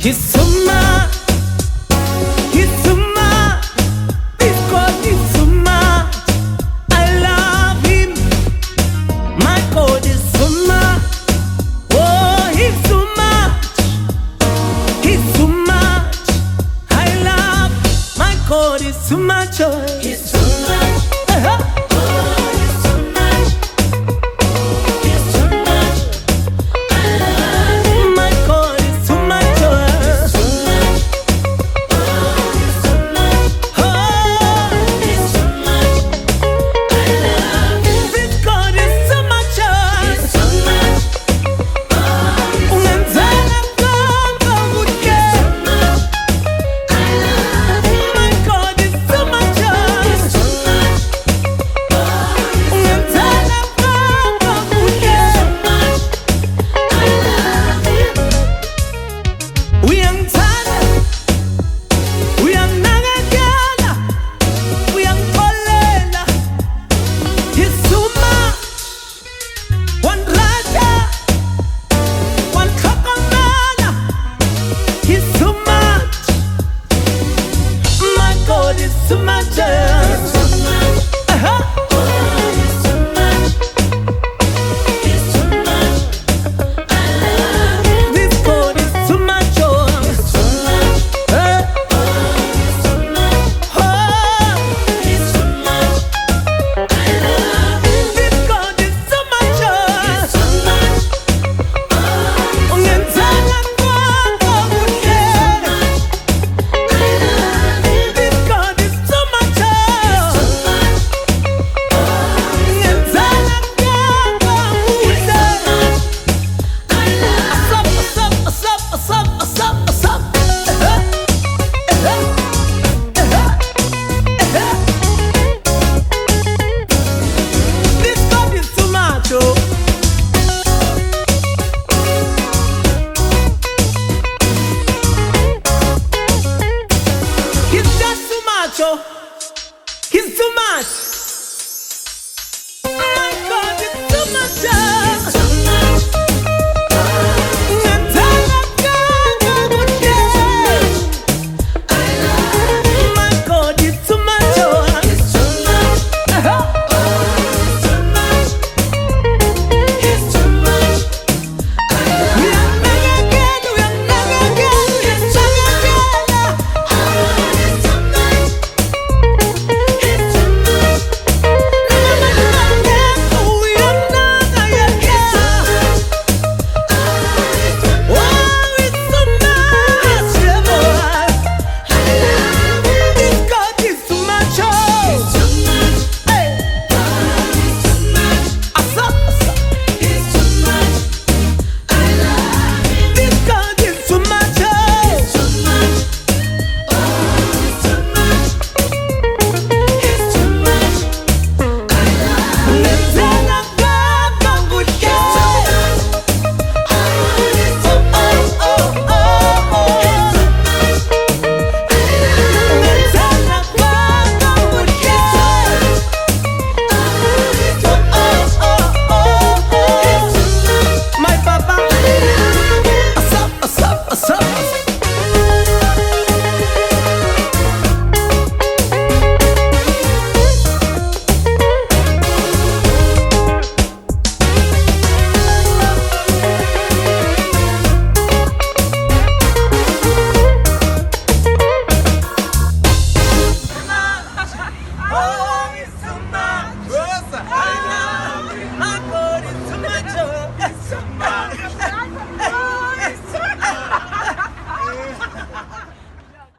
Hisuma, Hisuma, because Hisuma, I love him. My God is Suma, oh, he's so much, he's so much. I love my God is so much, oh. He's too much.